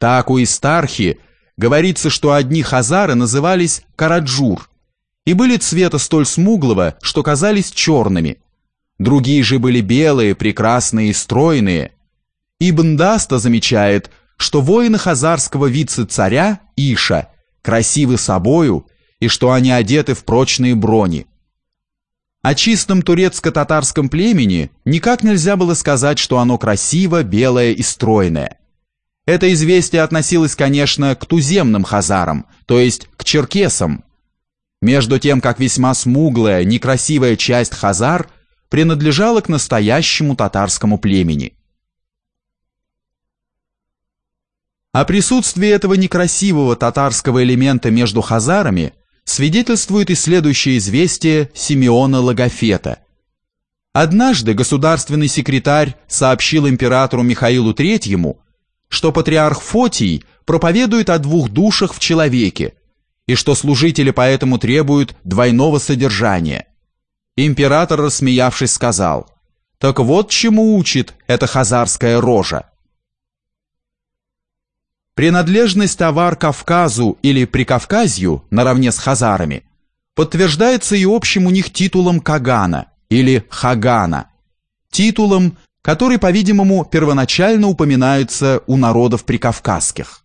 Так у Истахри говорится, что одни хазары назывались Караджур и были цвета столь смуглого, что казались черными. Другие же были белые, прекрасные и стройные. Ибн Даста замечает, что воины хазарского вице-царя Иша красивы собою и что они одеты в прочные брони. О чистом турецко-татарском племени никак нельзя было сказать, что оно красиво, белое и стройное. Это известие относилось, конечно, к туземным хазарам, то есть к черкесам. Между тем, как весьма смуглая, некрасивая часть хазар принадлежала к настоящему татарскому племени. О присутствии этого некрасивого татарского элемента между хазарами свидетельствует и следующее известие Симеона Логофета. Однажды государственный секретарь сообщил императору Михаилу III, что патриарх Фотий проповедует о двух душах в человеке, и что служители поэтому требуют двойного содержания. Император, рассмеявшись, сказал, «Так вот чему учит эта хазарская рожа». Принадлежность авар Кавказу или Прикавказью наравне с хазарами подтверждается и общим у них титулом Кагана или Хагана, титулом, который, по-видимому, первоначально упоминается у народов прикавказских.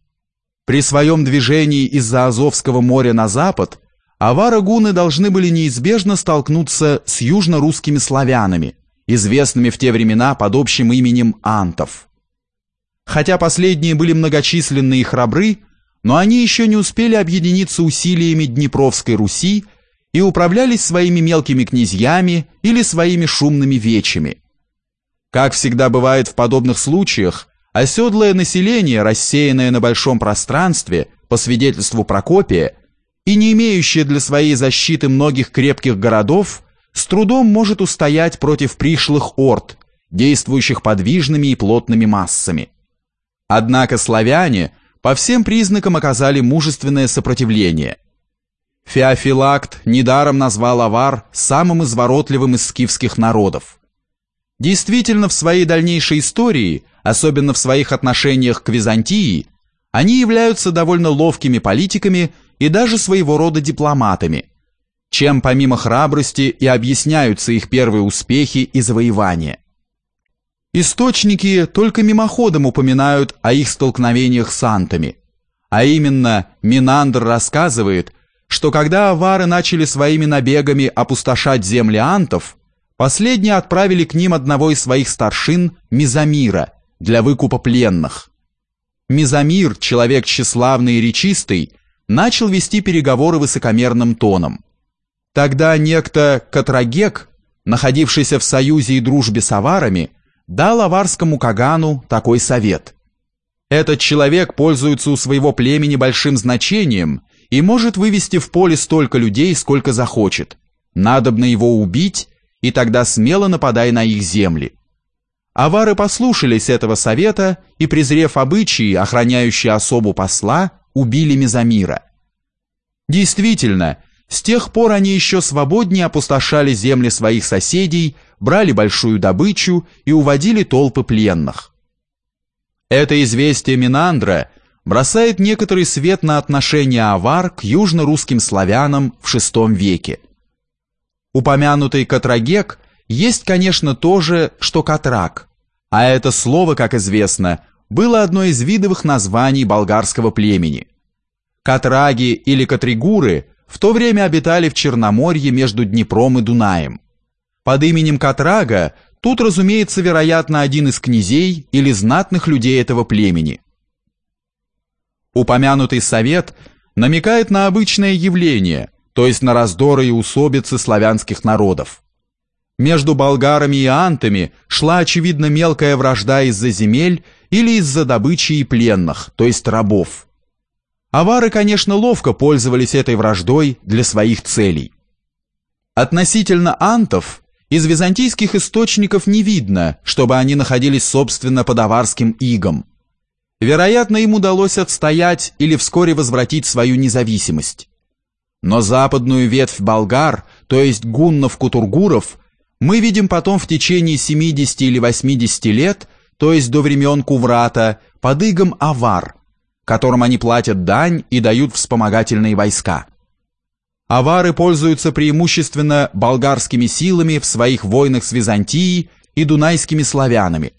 При своем движении из-за Азовского моря на запад авары-гуны должны были неизбежно столкнуться с южно-русскими славянами, известными в те времена под общим именем антов. Хотя последние были многочисленны и храбры, но они еще не успели объединиться усилиями Днепровской Руси и управлялись своими мелкими князьями или своими шумными вечами. Как всегда бывает в подобных случаях, оседлое население, рассеянное на большом пространстве, по свидетельству Прокопия, и не имеющее для своей защиты многих крепких городов, с трудом может устоять против пришлых орд, действующих подвижными и плотными массами. Однако славяне по всем признакам оказали мужественное сопротивление. Феофилакт недаром назвал авар самым изворотливым из скифских народов. Действительно, в своей дальнейшей истории, особенно в своих отношениях к Византии, они являются довольно ловкими политиками и даже своего рода дипломатами, чем помимо храбрости и объясняются их первые успехи и завоевания. Источники только мимоходом упоминают о их столкновениях с антами. А именно, Минандр рассказывает, что когда авары начали своими набегами опустошать земли антов, последние отправили к ним одного из своих старшин, Мизамира, для выкупа пленных. Мизамир, человек тщеславный и речистый, начал вести переговоры высокомерным тоном. Тогда некто Катрагек, находившийся в союзе и дружбе с аварами, дал аварскому Кагану такой совет. Этот человек пользуется у своего племени большим значением и может вывести в поле столько людей, сколько захочет. Надобно его убить, и тогда смело нападай на их земли. Авары послушались этого совета и, презрев обычаи, охраняющие особу посла, убили Мезамира. Действительно, с тех пор они еще свободнее опустошали земли своих соседей, брали большую добычу и уводили толпы пленных. Это известие Минандра бросает некоторый свет на отношение авар к южно-русским славянам в VI веке. Упомянутый Катрагек есть, конечно, то же, что Катрак, а это слово, как известно, было одно из видовых названий болгарского племени. Катраги или Катригуры в то время обитали в Черноморье между Днепром и Дунаем. Под именем Катрага тут, разумеется, вероятно, один из князей или знатных людей этого племени. Упомянутый совет намекает на обычное явление, то есть на раздоры и усобицы славянских народов. Между болгарами и антами шла, очевидно, мелкая вражда из-за земель или из-за добычи и пленных, то есть рабов. Авары, конечно, ловко пользовались этой враждой для своих целей. Относительно антов, из византийских источников не видно, чтобы они находились, собственно, под аварским игом. Вероятно, им удалось отстоять или вскоре возвратить свою независимость. Но западную ветвь болгар, то есть гуннов-кутургуров, мы видим потом в течение 70 или 80 лет, то есть до времен Куврата, под игом авар – которым они платят дань и дают вспомогательные войска. Авары пользуются преимущественно болгарскими силами в своих войнах с Византией и дунайскими славянами.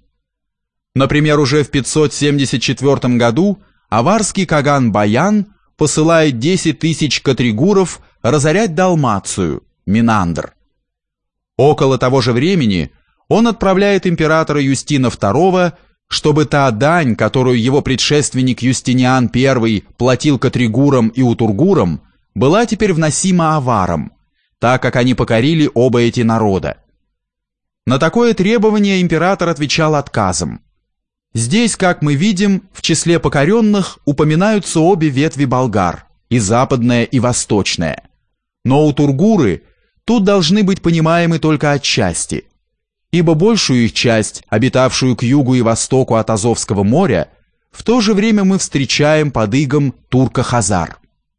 Например, уже в 574 году аварский каган Баян посылает 10 тысяч катригуров разорять Далмацию, Минандр. Около того же времени он отправляет императора Юстина II, чтобы та дань, которую его предшественник Юстиниан I платил катригурам и утургурам, была теперь вносима аварам, так как они покорили оба эти народа. На такое требование император отвечал отказом. Здесь, как мы видим, в числе покоренных упоминаются обе ветви болгар, и западная, и восточная. Но у Тургуры тут должны быть понимаемы только отчасти, ибо большую их часть, обитавшую к югу и востоку от Азовского моря, в то же время мы встречаем под игом турка-хазар.